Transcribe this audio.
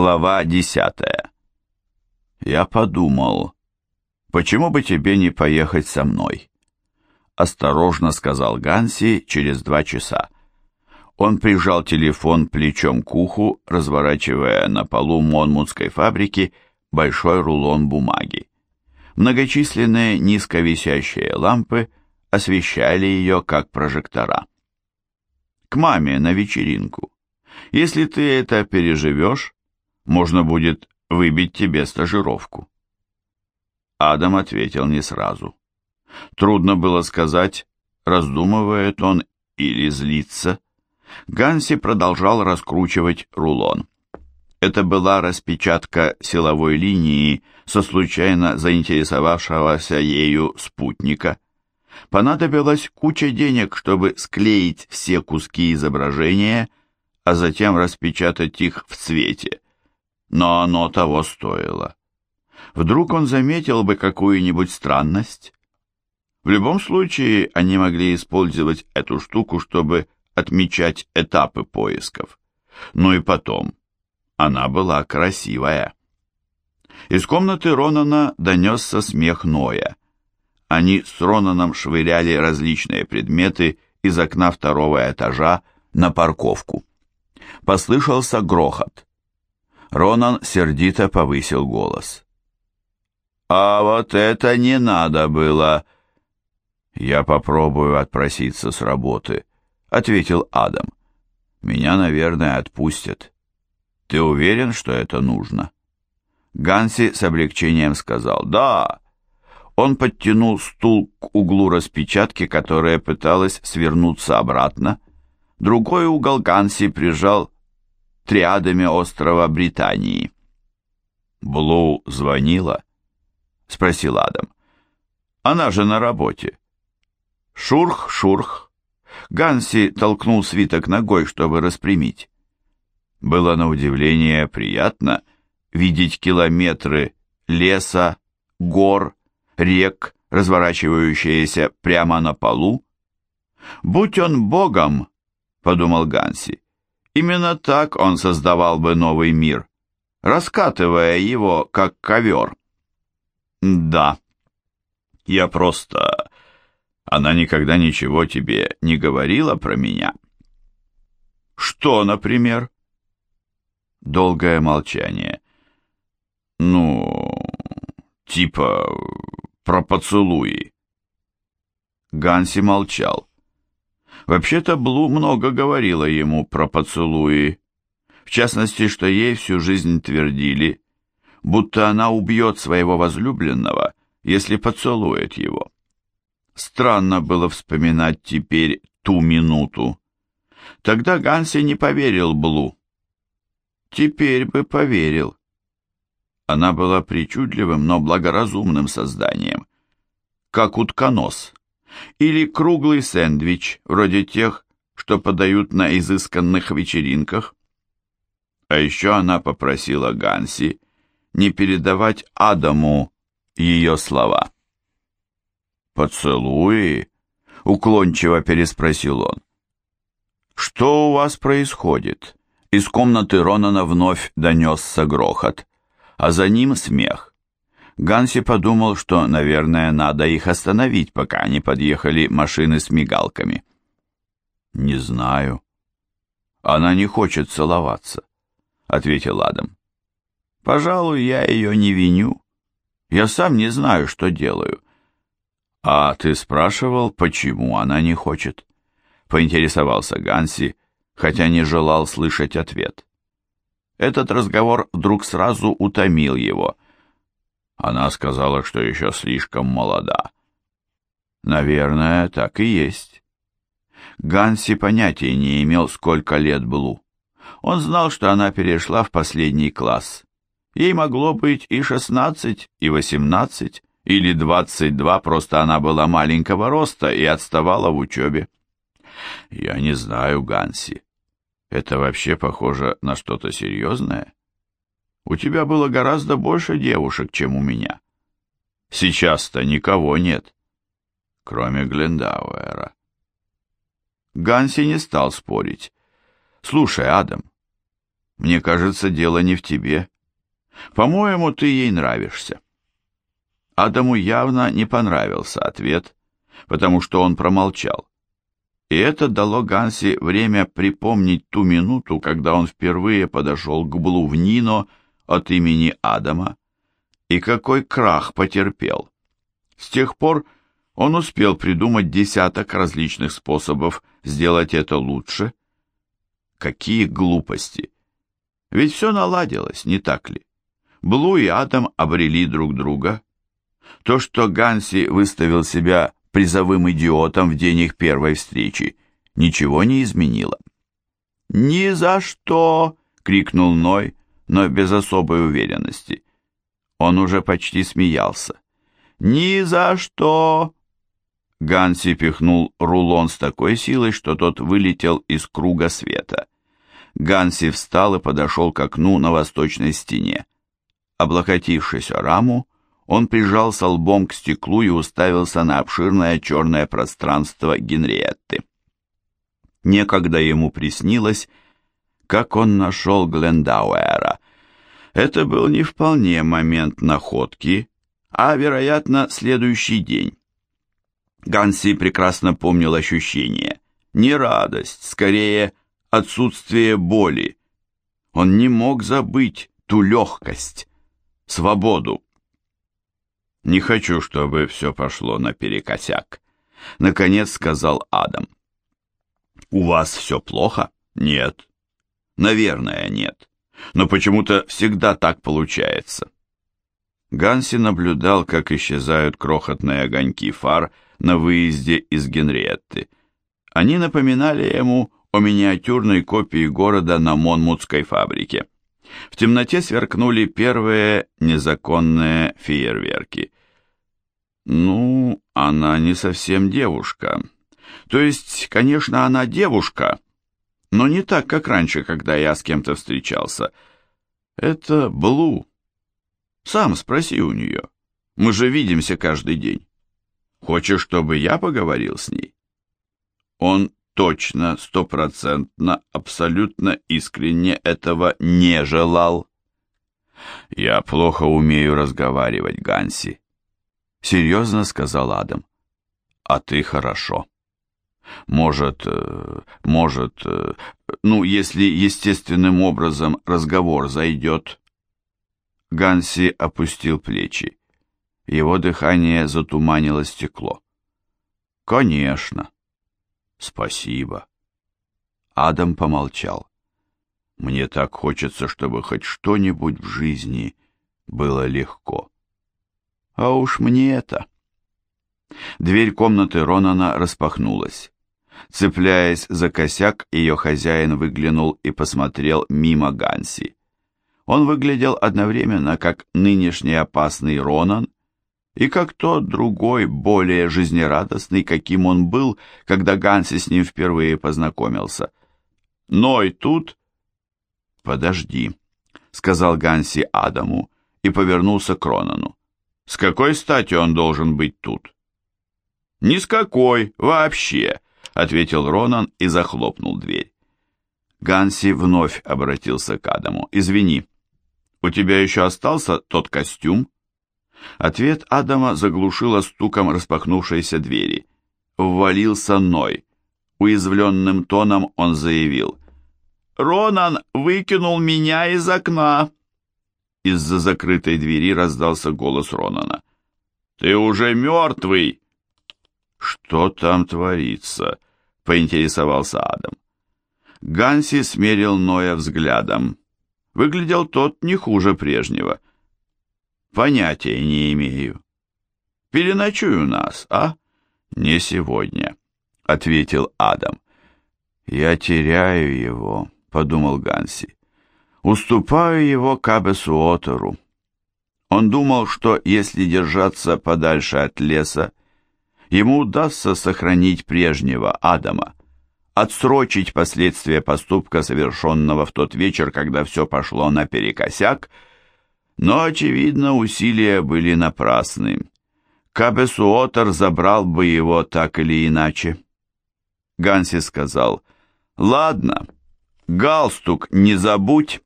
Глава десятая. Я подумал, почему бы тебе не поехать со мной? Осторожно сказал Ганси через два часа. Он прижал телефон плечом к уху, разворачивая на полу Монмутской фабрики большой рулон бумаги. Многочисленные низковисящие лампы освещали ее как прожектора. К маме на вечеринку. Если ты это переживешь, можно будет выбить тебе стажировку. Адам ответил не сразу. Трудно было сказать, раздумывает он или злится. Ганси продолжал раскручивать рулон. Это была распечатка силовой линии со случайно заинтересовавшегося ею спутника. Понадобилась куча денег, чтобы склеить все куски изображения, а затем распечатать их в цвете но оно того стоило. Вдруг он заметил бы какую-нибудь странность? В любом случае, они могли использовать эту штуку, чтобы отмечать этапы поисков. Ну и потом, она была красивая. Из комнаты Ронана донесся смех Ноя. Они с Ронаном швыряли различные предметы из окна второго этажа на парковку. Послышался грохот. Ронан сердито повысил голос. «А вот это не надо было!» «Я попробую отпроситься с работы», — ответил Адам. «Меня, наверное, отпустят. Ты уверен, что это нужно?» Ганси с облегчением сказал «Да». Он подтянул стул к углу распечатки, которая пыталась свернуться обратно. Другой угол Ганси прижал триадами острова Британии. «Блу звонила?» — спросил Адам. «Она же на работе». «Шурх, шурх». Ганси толкнул свиток ногой, чтобы распрямить. Было на удивление приятно видеть километры леса, гор, рек, разворачивающиеся прямо на полу. «Будь он богом», — подумал Ганси, Именно так он создавал бы новый мир, раскатывая его, как ковер. Да, я просто... Она никогда ничего тебе не говорила про меня. Что, например? Долгое молчание. Ну, типа про поцелуи. Ганси молчал. Вообще-то Блу много говорила ему про поцелуи. В частности, что ей всю жизнь твердили, будто она убьет своего возлюбленного, если поцелует его. Странно было вспоминать теперь ту минуту. Тогда Ганси не поверил Блу. Теперь бы поверил. Она была причудливым, но благоразумным созданием, как утконос или круглый сэндвич, вроде тех, что подают на изысканных вечеринках. А еще она попросила Ганси не передавать Адаму ее слова. «Поцелуи?» — уклончиво переспросил он. «Что у вас происходит?» Из комнаты Ронана вновь донесся грохот, а за ним смех. Ганси подумал, что, наверное, надо их остановить, пока не подъехали машины с мигалками. «Не знаю». «Она не хочет целоваться», — ответил Адам. «Пожалуй, я ее не виню. Я сам не знаю, что делаю». «А ты спрашивал, почему она не хочет?» — поинтересовался Ганси, хотя не желал слышать ответ. Этот разговор вдруг сразу утомил его — она сказала, что еще слишком молода. Наверное, так и есть. Ганси понятия не имел, сколько лет Блу. Он знал, что она перешла в последний класс. Ей могло быть и шестнадцать, и восемнадцать, или двадцать два, просто она была маленького роста и отставала в учебе. Я не знаю, Ганси. Это вообще похоже на что-то серьезное? У тебя было гораздо больше девушек, чем у меня. Сейчас-то никого нет, кроме Глендауэра. Ганси не стал спорить. Слушай, Адам, Мне кажется, дело не в тебе. По-моему, ты ей нравишься». Адаму явно не понравился ответ, потому что он промолчал. И это дало Ганси время припомнить ту минуту, когда он впервые подошел к Блу в Нино от имени Адама, и какой крах потерпел. С тех пор он успел придумать десяток различных способов сделать это лучше. Какие глупости! Ведь все наладилось, не так ли? Блу и Адам обрели друг друга. То, что Ганси выставил себя призовым идиотом в день их первой встречи, ничего не изменило. «Ни за что!» — крикнул Ной, но без особой уверенности. Он уже почти смеялся. «Ни за что!» Ганси пихнул рулон с такой силой, что тот вылетел из круга света. Ганси встал и подошел к окну на восточной стене. Облокотившись о раму, он прижался лбом к стеклу и уставился на обширное черное пространство Генриетты. Некогда ему приснилось, как он нашел Глендауэра. Это был не вполне момент находки, а, вероятно, следующий день. Ганси прекрасно помнил ощущение. Не радость, скорее отсутствие боли. Он не мог забыть ту легкость, свободу. «Не хочу, чтобы все пошло наперекосяк», — наконец сказал Адам. «У вас все плохо?» «Нет». «Наверное, нет. Но почему-то всегда так получается». Ганси наблюдал, как исчезают крохотные огоньки фар на выезде из Генриетты. Они напоминали ему о миниатюрной копии города на Монмутской фабрике. В темноте сверкнули первые незаконные фейерверки. Ну, она не совсем девушка. То есть, конечно, она девушка, но не так, как раньше, когда я с кем-то встречался. Это Блу. Сам спроси у нее. Мы же видимся каждый день. Хочешь, чтобы я поговорил с ней? Он точно, стопроцентно, абсолютно искренне этого не желал. Я плохо умею разговаривать, Ганси. Серьезно сказал Адам. А ты хорошо. Может, э, может, э, ну, если естественным образом разговор зайдет. Ганси опустил плечи. Его дыхание затуманило стекло. Конечно. Спасибо. Адам помолчал. Мне так хочется, чтобы хоть что-нибудь в жизни было легко. А уж мне это. Дверь комнаты Ронана распахнулась. Цепляясь за косяк, ее хозяин выглянул и посмотрел мимо Ганси. Он выглядел одновременно как нынешний опасный Ронан и как тот другой, более жизнерадостный, каким он был, когда Ганси с ним впервые познакомился. «Ной тут?» «Подожди», — сказал Ганси Адаму и повернулся к Ронану. С какой стати он должен быть тут? Ни с какой, вообще, ответил Ронан и захлопнул дверь. Ганси вновь обратился к Адаму. Извини, у тебя еще остался тот костюм? Ответ Адама заглушило стуком распахнувшейся двери. Ввалился Ной. Уязвленным тоном он заявил. «Ронан выкинул меня из окна!» Из-за закрытой двери раздался голос Ронана. «Ты уже мертвый!» «Что там творится?» — поинтересовался Адам. Ганси смерил Ноя взглядом. Выглядел тот не хуже прежнего. «Понятия не имею». «Переночуй у нас, а?» «Не сегодня», — ответил Адам. «Я теряю его», — подумал Ганси уступаю его Кабесу Отору. Он думал, что если держаться подальше от леса, ему удастся сохранить прежнего Адама, отсрочить последствия поступка, совершенного в тот вечер, когда все пошло наперекосяк, но, очевидно, усилия были напрасны. Кабесуотер забрал бы его так или иначе. Ганси сказал, «Ладно, галстук не забудь».